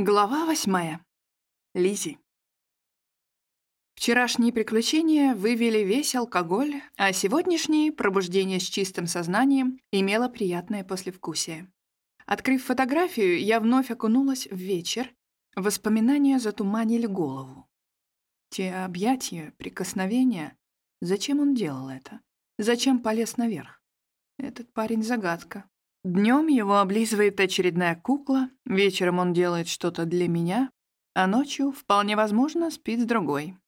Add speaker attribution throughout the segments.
Speaker 1: Глава восьмая. Лизи. Вчерашние приключения вывели весь алкоголь, а сегодняшнее пробуждение с чистым сознанием имело приятное послевкусие. Открыв фотографию, я вновь окунулась в вечер. Воспоминания затуманили голову. Те объятия, прикосновения. Зачем он делал это? Зачем полез наверх? Этот парень — загадка. Днем его облизывает очередная кукла, вечером он делает что-то для меня, а ночью, вполне возможно, спит с другой.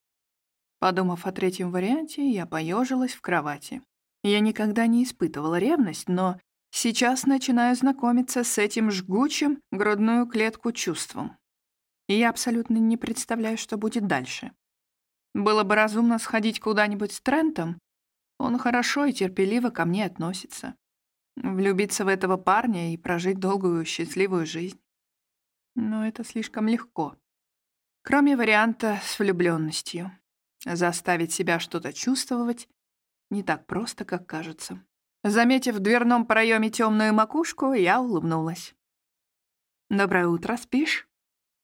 Speaker 1: Подумав о третьем варианте, я поежилась в кровати. Я никогда не испытывала ревность, но сейчас начинаю знакомиться с этим жгучим грудную клетку чувством. И я абсолютно не представляю, что будет дальше. Было бы разумно сходить куда-нибудь с Трентом. Он хорошо и терпеливо ко мне относится. Влюбиться в этого парня и прожить долгую счастливую жизнь. Но это слишком легко. Кроме варианта с влюбленностью. Заставить себя что-то чувствовать не так просто, как кажется. Заметив в дверном проеме темную макушку, я улыбнулась. «Доброе утро, спишь?»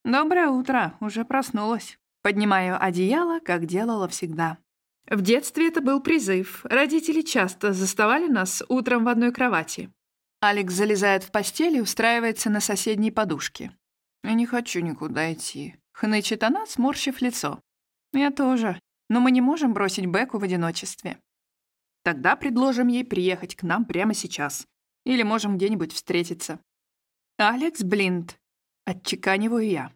Speaker 1: «Доброе утро, уже проснулась». Поднимаю одеяло, как делала всегда. В детстве это был призыв. Родители часто заставали нас утром в одной кровати. Алекс залезает в постель и устраивается на соседней подушке. «Я не хочу никуда идти», — хнычет она, сморщив лицо. «Я тоже. Но мы не можем бросить Беку в одиночестве. Тогда предложим ей приехать к нам прямо сейчас. Или можем где-нибудь встретиться». «Алекс Блинд», — отчеканиваю я.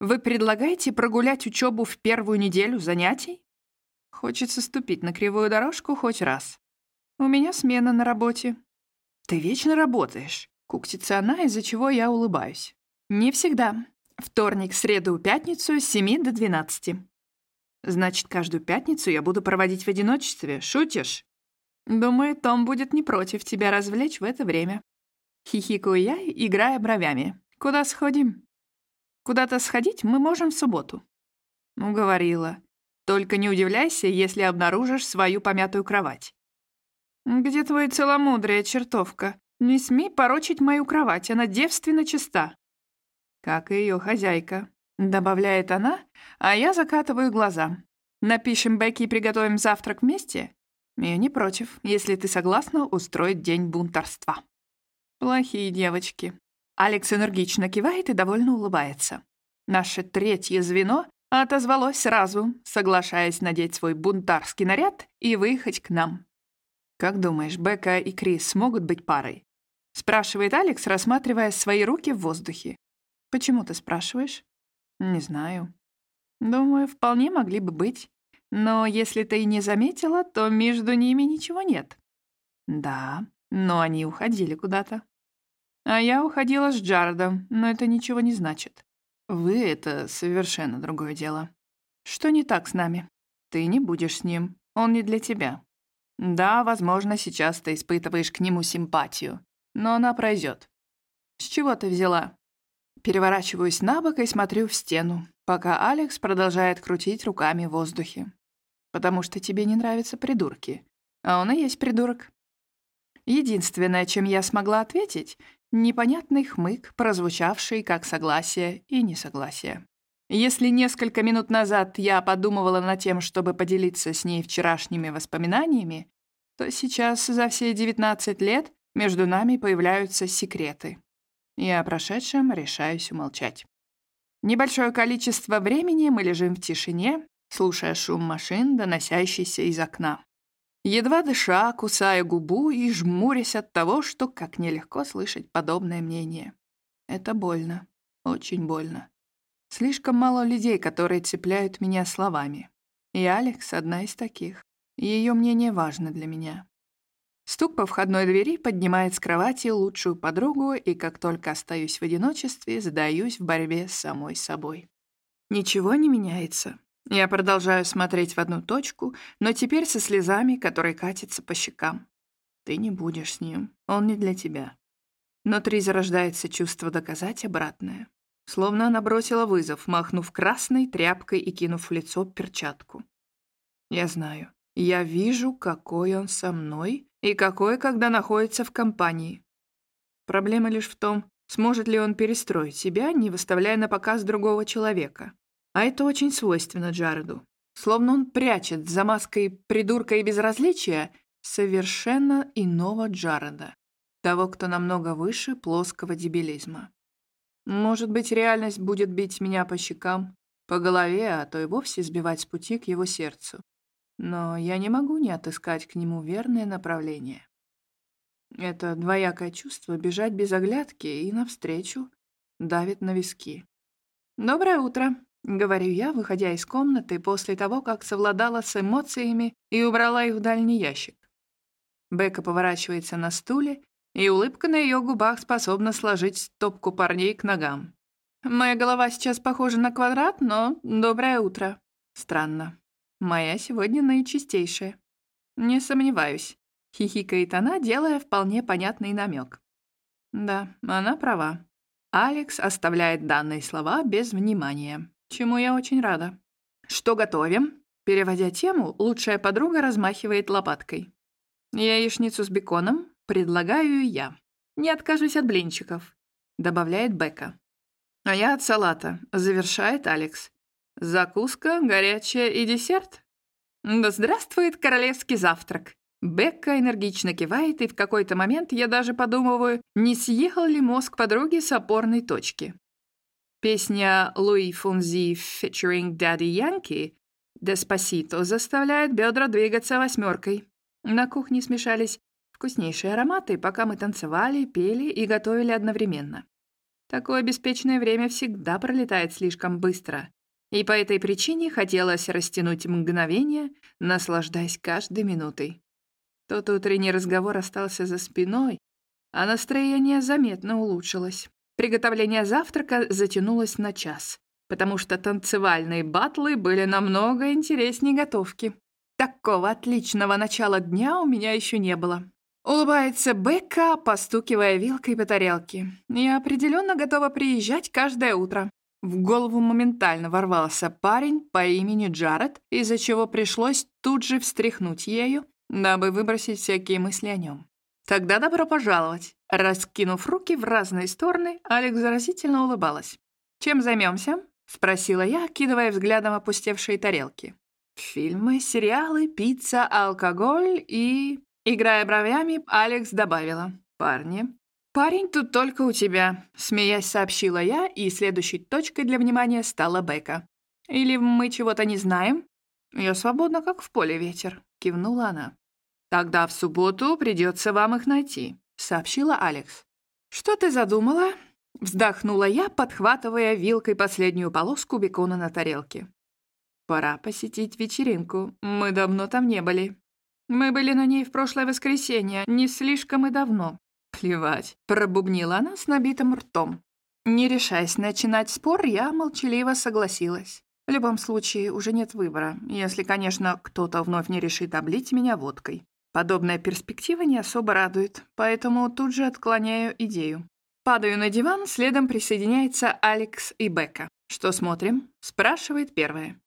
Speaker 1: «Вы предлагаете прогулять учебу в первую неделю занятий?» Хочется ступить на кривую дорожку хоть раз. У меня смена на работе. Ты вечно работаешь. Куктится она, из-за чего я улыбаюсь. Не всегда. Вторник, среду, пятницу с 7 до 12. Значит, каждую пятницу я буду проводить в одиночестве. Шутишь? Думаю, Том будет не против тебя развлечь в это время. Хихикаю я, играя бровями. Куда сходим? Куда-то сходить мы можем в субботу. Уговорила. Только не удивляйся, если обнаружишь свою помятую кровать. Где твоя целомудрие, чертовка? Не смей порочить мою кровать, она девственно чиста. Как и ее хозяйка, добавляет она, а я закатываю глаза. Напишем Бекки и приготовим завтрак вместе? Я не против, если ты согласна устроить день бунтарства. Плохие девочки. Алекс энергично кивает и довольно улыбается. Наше третье звено Отозвалось сразу, соглашаясь надеть свой бунтарский наряд и выехать к нам. «Как думаешь, Бека и Крис смогут быть парой?» — спрашивает Алекс, рассматривая свои руки в воздухе. «Почему ты спрашиваешь?» «Не знаю». «Думаю, вполне могли бы быть. Но если ты и не заметила, то между ними ничего нет». «Да, но они уходили куда-то». «А я уходила с Джаредом, но это ничего не значит. Вы — это совершенно другое дело. Что не так с нами? Ты не будешь с ним. Он не для тебя. Да, возможно, сейчас ты испытываешь к нему симпатию, но она пройдет. С чего ты взяла? Переворачиваюсь на бок и смотрю в стену, пока Алекс продолжает крутить руками в воздухе. Потому что тебе не нравятся придурки. А он и есть придурок. Единственное, чем я смогла ответить, Непонятный хмык, прозвучавший как согласие и несогласие. Если несколько минут назад я подумывала над тем, чтобы поделиться с ней вчерашними воспоминаниями, то сейчас за все 19 лет между нами появляются секреты. Я о прошедшем решаюсь умолчать. Небольшое количество времени мы лежим в тишине, слушая шум машин, доносящийся из окна. Едва дыша, кусая губу и жмурясь от того, что как нелегко слышать подобное мнение. Это больно, очень больно. Слишком мало людей, которые цепляют меня словами. И Алекс — одна из таких. Ее мнение важно для меня. Стук по входной двери поднимает с кровати лучшую подругу, и как только остаюсь в одиночестве, сдаюсь в борьбе с самой собой. Ничего не меняется. Я продолжаю смотреть в одну точку, но теперь со слезами, которые катятся по щекам. Ты не будешь с ним, он не для тебя. Внутри зарождается чувство доказать обратное. Словно она бросила вызов, махнув красной тряпкой и кинув в лицо перчатку. Я знаю. Я вижу, какой он со мной и какой, когда находится в компании. Проблема лишь в том, Сможет ли он перестроить себя, не выставляя на показ другого человека? А это очень свойственно Джареду. Словно он прячет за маской придурка и безразличия совершенно иного Джареда. Того, кто намного выше плоского дебилизма. Может быть, реальность будет бить меня по щекам, по голове, а то и вовсе сбивать с пути к его сердцу. Но я не могу не отыскать к нему верное направление. Это двоякое чувство бежать без оглядки и навстречу давит на виски. «Доброе утро», — говорю я, выходя из комнаты после того, как совладала с эмоциями и убрала их в дальний ящик. Бека поворачивается на стуле, и улыбка на ее губах способна сложить стопку парней к ногам. Моя голова сейчас похожа на квадрат, но доброе утро. Странно. Моя сегодня наичистейшая. Не сомневаюсь. Хихикает она, делая вполне понятный намек. Да, она права. Алекс оставляет данные слова без внимания, чему я очень рада. «Что готовим?» Переводя тему, лучшая подруга размахивает лопаткой. «Яичницу с беконом предлагаю я. Не откажусь от блинчиков», — добавляет Бека. «А я от салата», — завершает Алекс. «Закуска, горячая и десерт?» «Да здравствует королевский завтрак!» Бекка энергично кивает, и в какой-то момент я даже подумываю, не съехал ли мозг подруги с опорной точки. Песня Луи Фунзи featuring Daddy Yankee «Деспасито» заставляет бедра двигаться восьмеркой. На кухне смешались вкуснейшие ароматы, пока мы танцевали, пели и готовили одновременно. Такое беспечное время всегда пролетает слишком быстро, и по этой причине хотелось растянуть мгновение, наслаждаясь каждой минутой. Тот утренний разговор остался за спиной, а настроение заметно улучшилось. Приготовление завтрака затянулось на час, потому что танцевальные батлы были намного интереснее готовки. Такого отличного начала дня у меня еще не было. Улыбается Бекка, постукивая вилкой по тарелке. Я определенно готова приезжать каждое утро. В голову моментально ворвался парень по имени Джаред, из-за чего пришлось тут же встряхнуть ею, дабы выбросить всякие мысли о нем. «Тогда добро пожаловать!» Раскинув руки в разные стороны, Алекс заразительно улыбалась. «Чем займемся?» — спросила я, кидывая взглядом опустевшие тарелки. «Фильмы, сериалы, пицца, алкоголь и...» Играя бровями, Алекс добавила. «Парни». «Парень тут только у тебя», — смеясь сообщила я, и следующей точкой для внимания стала Бека. «Или мы чего-то не знаем?» «Я свободна, как в поле ветер», — кивнула она. «Тогда в субботу придется вам их найти», — сообщила Алекс. «Что ты задумала?» — вздохнула я, подхватывая вилкой последнюю полоску бекона на тарелке. «Пора посетить вечеринку. Мы давно там не были. Мы были на ней в прошлое воскресенье, не слишком и давно». «Плевать», — пробубнила она с набитым ртом. Не решаясь начинать спор, я молчаливо согласилась. В любом случае, уже нет выбора, если, конечно, кто-то вновь не решит облить меня водкой. Подобная перспектива не особо радует, поэтому тут же отклоняю идею. Падаю на диван, следом присоединяется Алекс и Бека. «Что смотрим?» — спрашивает первая.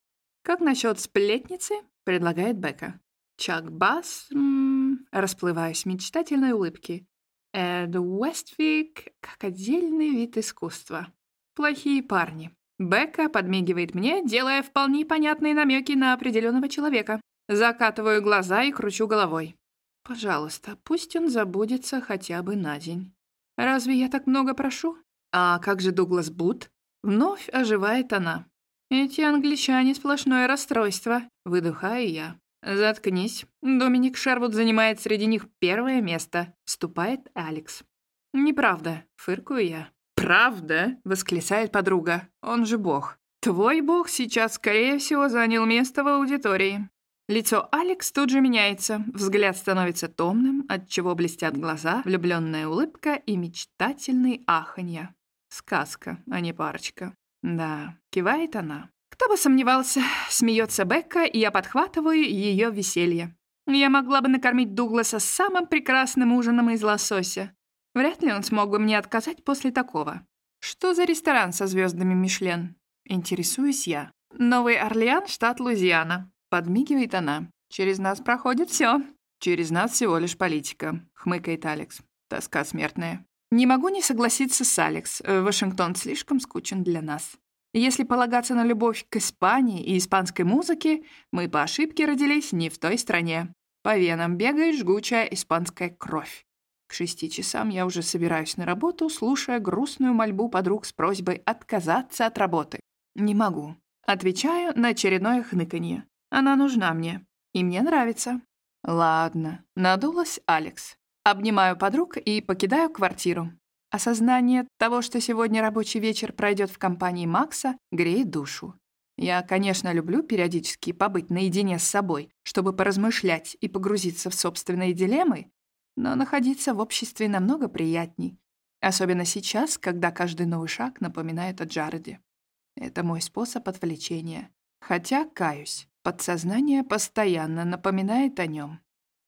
Speaker 1: «Как насчет сплетницы?» — предлагает Бека. «Чак Басс...» м-м, расплываюсь мечтательной улыбке. «Эд Уэствик как отдельный вид искусства. Плохие парни». Бека подмигивает мне, делая вполне понятные намеки на определенного человека. Закатываю глаза и кручу головой. Пожалуйста, пусть он забудется хотя бы на день. Разве я так много прошу? А как же Дуглас Бут? Вновь оживает она. Эти англичане сплошное расстройство, выдыхаю я. Заткнись. Доминик Шервуд занимает среди них первое место. Вступает Алекс. Неправда, фыркую я. «Правда?» — восклицает подруга. «Он же бог. Твой бог сейчас, скорее всего, занял место в аудитории. Лицо Алекс тут же меняется, взгляд становится томным, отчего блестят глаза, влюбленная улыбка и мечтательный аханья. Сказка, а не парочка. Да, кивает она. Кто бы сомневался, смеется Бекка, и я подхватываю ее веселье. Я могла бы накормить Дугласа самым прекрасным ужином из лосося. Вряд ли он смог бы мне отказать после такого. Что за ресторан со звездами Мишлен? Интересуюсь я. Новый Орлеан, штат Луизиана. Подмигивает она. «Через нас проходит все. «Через нас всего лишь политика», — хмыкает Алекс. Тоска смертная. Не могу не согласиться с Алекс. Э, Вашингтон слишком скучен для нас. Если полагаться на любовь к Испании и испанской музыке, мы по ошибке родились не в той стране. По венам бегает жгучая испанская кровь. К шести часам я уже собираюсь на работу, слушая грустную мольбу подруг с просьбой отказаться от работы. Не могу. Отвечаю на очередное хныканье. Она нужна мне. И мне нравится. Ладно. Надулась Алекс. Обнимаю подруг и покидаю квартиру. Осознание того, что сегодня рабочий вечер пройдет в компании Макса, греет душу. Я, конечно, люблю периодически побыть наедине с собой, чтобы поразмышлять и погрузиться в собственные дилеммы, но находиться в обществе намного приятней, особенно сейчас, когда каждый новый шаг напоминает о Джареде. Это мой способ отвлечения. Хотя, каюсь, подсознание постоянно напоминает о нем.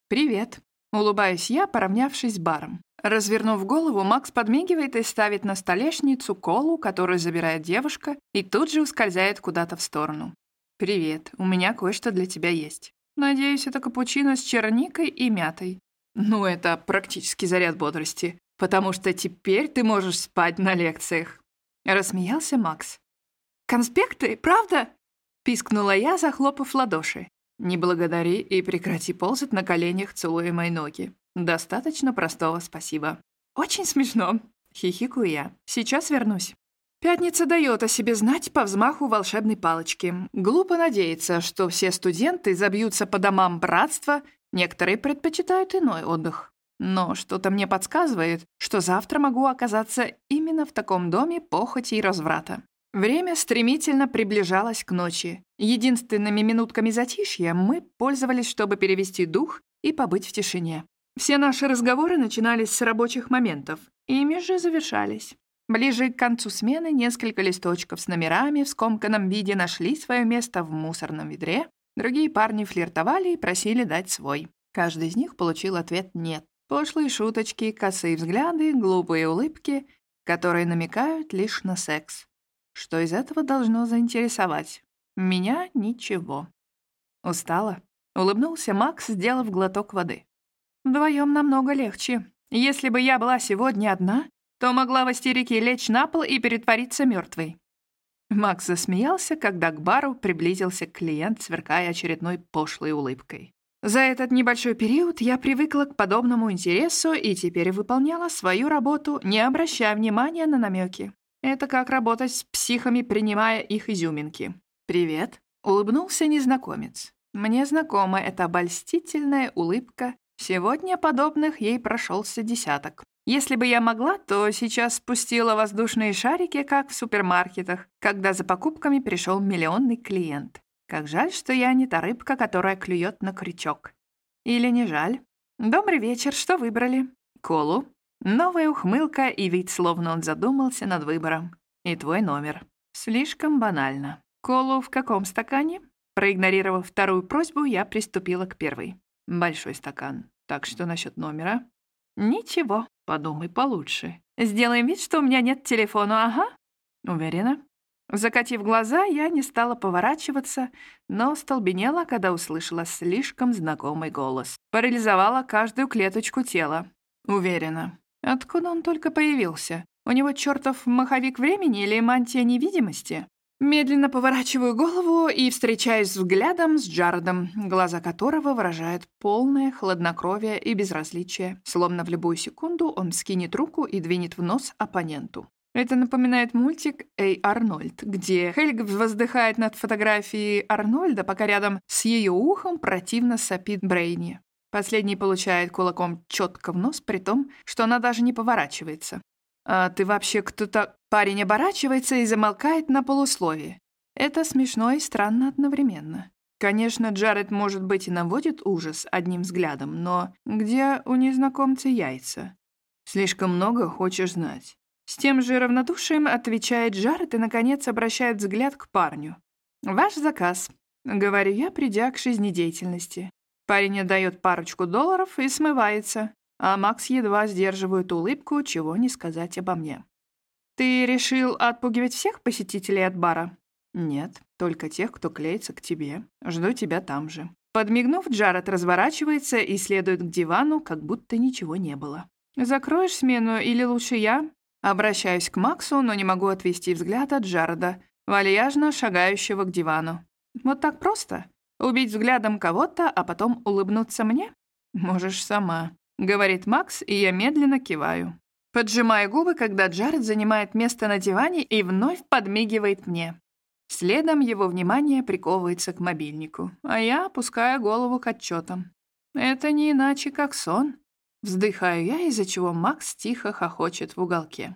Speaker 1: «Привет», — улыбаюсь я, поравнявшись баром. Развернув голову, Макс подмигивает и ставит на столешницу колу, которую забирает девушка, и тут же ускользает куда-то в сторону. «Привет, у меня кое-что для тебя есть. Надеюсь, это капучино с черникой и мятой. Ну, это практически заряд бодрости, потому что теперь ты можешь спать на лекциях». Рассмеялся Макс. «Конспекты, правда?» — пискнула я, захлопав ладоши. «Не благодари и прекрати ползать на коленях, целуя мои ноги. Достаточно простого спасибо. Очень смешно. Хихикаю я. Сейчас вернусь. Пятница дает о себе знать по взмаху волшебной палочки. Глупо надеяться, что все студенты забьются по домам братства, некоторые предпочитают иной отдых. Но что-то мне подсказывает, что завтра могу оказаться именно в таком доме похоти и разврата. Время стремительно приближалось к ночи. Единственными минутками затишья мы пользовались, чтобы перевести дух и побыть в тишине. Все наши разговоры начинались с рабочих моментов, ими же завершались. Ближе к концу смены несколько листочков с номерами в скомканном виде нашли свое место в мусорном ведре, другие парни флиртовали и просили дать свой. Каждый из них получил ответ «нет». Пошлые шуточки, косые взгляды, глупые улыбки, которые намекают лишь на секс. Что из этого должно заинтересовать? Меня ничего. Устала? Улыбнулся Макс, сделав глоток воды. Вдвоем намного легче. Если бы я была сегодня одна, то могла в истерике лечь на пол и перетвориться мертвой. Макс засмеялся, когда к бару приблизился клиент, сверкая очередной пошлой улыбкой. За этот небольшой период я привыкла к подобному интересу и теперь выполняла свою работу, не обращая внимания на намеки. Это как работать с психами, принимая их изюминки. «Привет», — улыбнулся незнакомец. Мне знакома эта обольстительная улыбка Сегодня подобных ей прошелся десяток. Если бы я могла, то сейчас спустила воздушные шарики, как в супермаркетах, когда за покупками пришел миллионный клиент. Как жаль, что я не та рыбка, которая клюет на крючок. Или не жаль? Добрый вечер, что выбрали? Колу. Новая ухмылка и вид, словно он задумался над выбором. И твой номер. Слишком банально. Колу в каком стакане? Проигнорировав вторую просьбу, я приступила к первой. Большой стакан. Так что насчет номера? Ничего, подумай получше. Сделаем вид, что у меня нет телефона, ага. Уверена? Закатив глаза, я не стала поворачиваться, но столбенела, когда услышала слишком знакомый голос. Парализовала каждую клеточку тела. Уверена. Откуда он только появился? У него чертов маховик времени или мантия невидимости? Медленно поворачиваю голову и встречаюсь взглядом с Джаредом, глаза которого выражают полное хладнокровие и безразличие, словно в любую секунду он скинет руку и двинет в нос оппоненту. Это напоминает мультик «Эй, Арнольд», где Хельга воздыхает над фотографией Арнольда, пока рядом с ее ухом противно сопит Брейни. Последний получает кулаком четко в нос, при том, что она даже не поворачивается. «А ты вообще кто-то...» Парень оборачивается и замолкает на полусловие. Это смешно и странно одновременно. Конечно, Джаред, может быть, и наводит ужас одним взглядом, но где у незнакомца яйца? Слишком много хочешь знать. С тем же равнодушием отвечает Джаред и, наконец, обращает взгляд к парню. «Ваш заказ», — говорю я, придя к жизнедеятельности. Парень отдает парочку долларов и смывается а Макс едва сдерживает улыбку, чего не сказать обо мне. «Ты решил отпугивать всех посетителей от бара?» «Нет, только тех, кто клеится к тебе. Жду тебя там же». Подмигнув, Джаред разворачивается и следует к дивану, как будто ничего не было. Закроешь смену или лучше я? Обращаюсь к Максу, но не могу отвести взгляд от Джареда, вальяжно шагающего к дивану. Вот так просто? Убить взглядом кого-то, а потом улыбнуться мне? Можешь сама, говорит Макс, и я медленно киваю. Поджимаю губы, когда Джаред занимает место на диване и вновь подмигивает мне. Следом его внимание приковывается к мобильнику, а я опускаю голову к отчетам. Это не иначе, как сон. Вздыхаю я, из-за чего Макс тихо хохочет в уголке.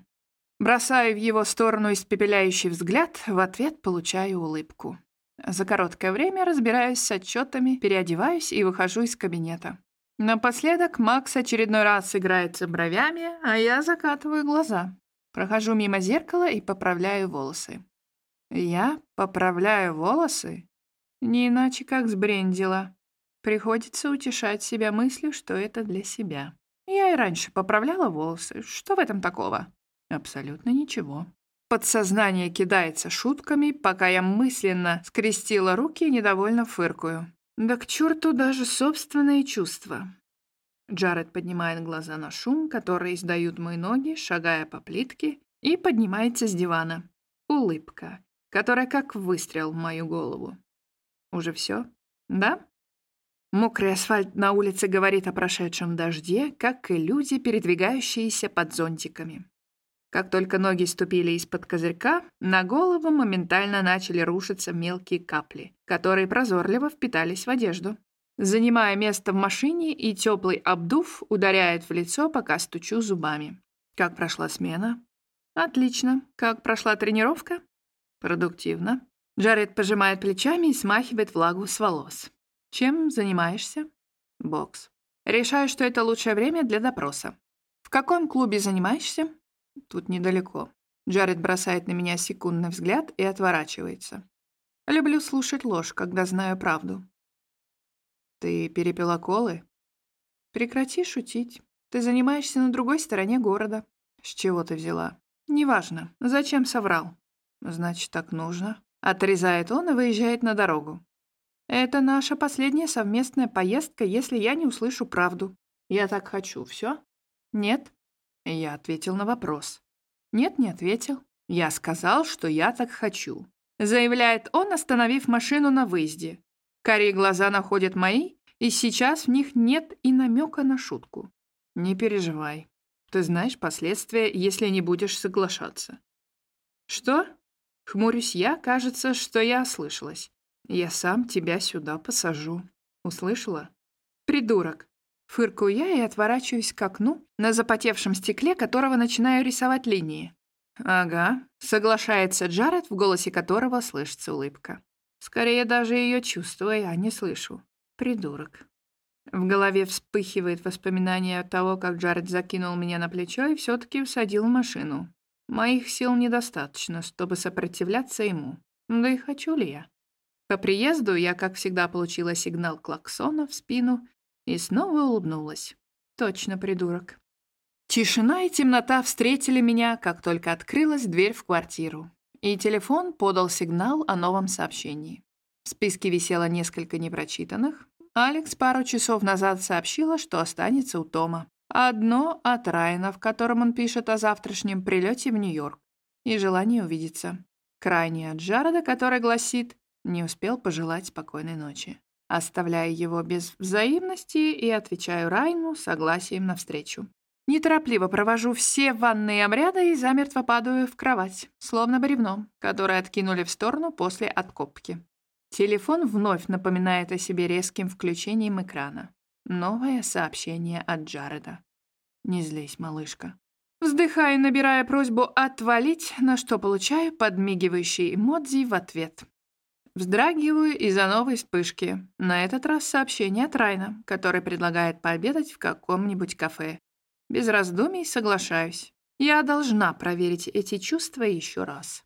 Speaker 1: Бросаю в его сторону испепеляющий взгляд, в ответ получаю улыбку. За короткое время разбираюсь с отчетами, переодеваюсь и выхожу из кабинета. Напоследок Макс очередной раз играется бровями, а я закатываю глаза. Прохожу мимо зеркала и поправляю волосы. Я поправляю волосы? Не иначе как сбрендила. Приходится утешать себя мыслью, что это для себя. Я и раньше поправляла волосы. Что в этом такого? Абсолютно ничего. Подсознание кидается шутками, пока я мысленно скрестила руки и недовольно фыркую. Да к черту даже собственные чувства. Джаред поднимает глаза на шум, который издают мои ноги, шагая по плитке, и поднимается с дивана. Улыбка, которая как выстрел в мою голову. Уже все? Да? Мокрый асфальт на улице говорит о прошедшем дожде, как и люди, передвигающиеся под зонтиками. Как только ноги ступили из-под козырька, на голову моментально начали рушиться мелкие капли, которые прозорливо впитались в одежду. Занимая место в машине, и теплый обдув ударяет в лицо, пока стучу зубами. Как прошла смена? Отлично. Как прошла тренировка? Продуктивно. Джаред пожимает плечами и смахивает влагу с волос. Чем занимаешься? Бокс. Решаю, что это лучшее время для допроса. В каком клубе занимаешься? Тут недалеко. Джаред бросает на меня секундный взгляд и отворачивается. Люблю слушать ложь, когда знаю правду. Ты перепила колы? Прекрати шутить. Ты занимаешься на другой стороне города. С чего ты взяла? Неважно. Зачем соврал? Значит, так нужно. Отрезает он и выезжает на дорогу. Это наша последняя совместная поездка, если я не услышу правду. Я так хочу, все? Нет? Я ответил на вопрос. Нет, не ответил. Я сказал, что я так хочу. Заявляет он, остановив машину на выезде. Карие глаза находят мои, и сейчас в них нет и намека на шутку. Не переживай. Ты знаешь последствия, если не будешь соглашаться. Что? Хмурюсь я, кажется, что я ослышалась. Я сам тебя сюда посажу. Услышала? Придурок. Фыркаю я и отворачиваюсь к окну, на запотевшем стекле которого начинаю рисовать линии. «Ага», — соглашается Джаред, в голосе которого слышится улыбка. Скорее даже ее чувствую, я не слышу. Придурок. В голове вспыхивает воспоминание от того, как Джаред закинул меня на плечо и все-таки всадил в машину. Моих сил недостаточно, чтобы сопротивляться ему. Да и хочу ли я? По приезду я, как всегда, получила сигнал клаксона в спину и снова улыбнулась. Точно придурок. Тишина и темнота встретили меня, как только открылась дверь в квартиру. И телефон подал сигнал о новом сообщении. В списке висело несколько непрочитанных. Алекс пару часов назад сообщила, что останется у Тома. Одно от Райана, в котором он пишет о завтрашнем прилете в Нью-Йорк и желании увидеться. Крайне от Джареда, который гласит «Не успел пожелать спокойной ночи». Оставляю его без взаимности и отвечаю Райну согласием на встречу. Неторопливо провожу все ванные обряды и замертво падаю в кровать, словно бревно, которое откинули в сторону после откопки. Телефон вновь напоминает о себе резким включением экрана. Новое сообщение от Джареда. «Не злись, малышка». Вздыхаю, набирая просьбу «отвалить», на что получаю подмигивающий эмодзи в ответ. Вздрагиваю из-за новой вспышки. На этот раз сообщение от Райна, который предлагает пообедать в каком-нибудь кафе. Без раздумий соглашаюсь. Я должна проверить эти чувства еще раз.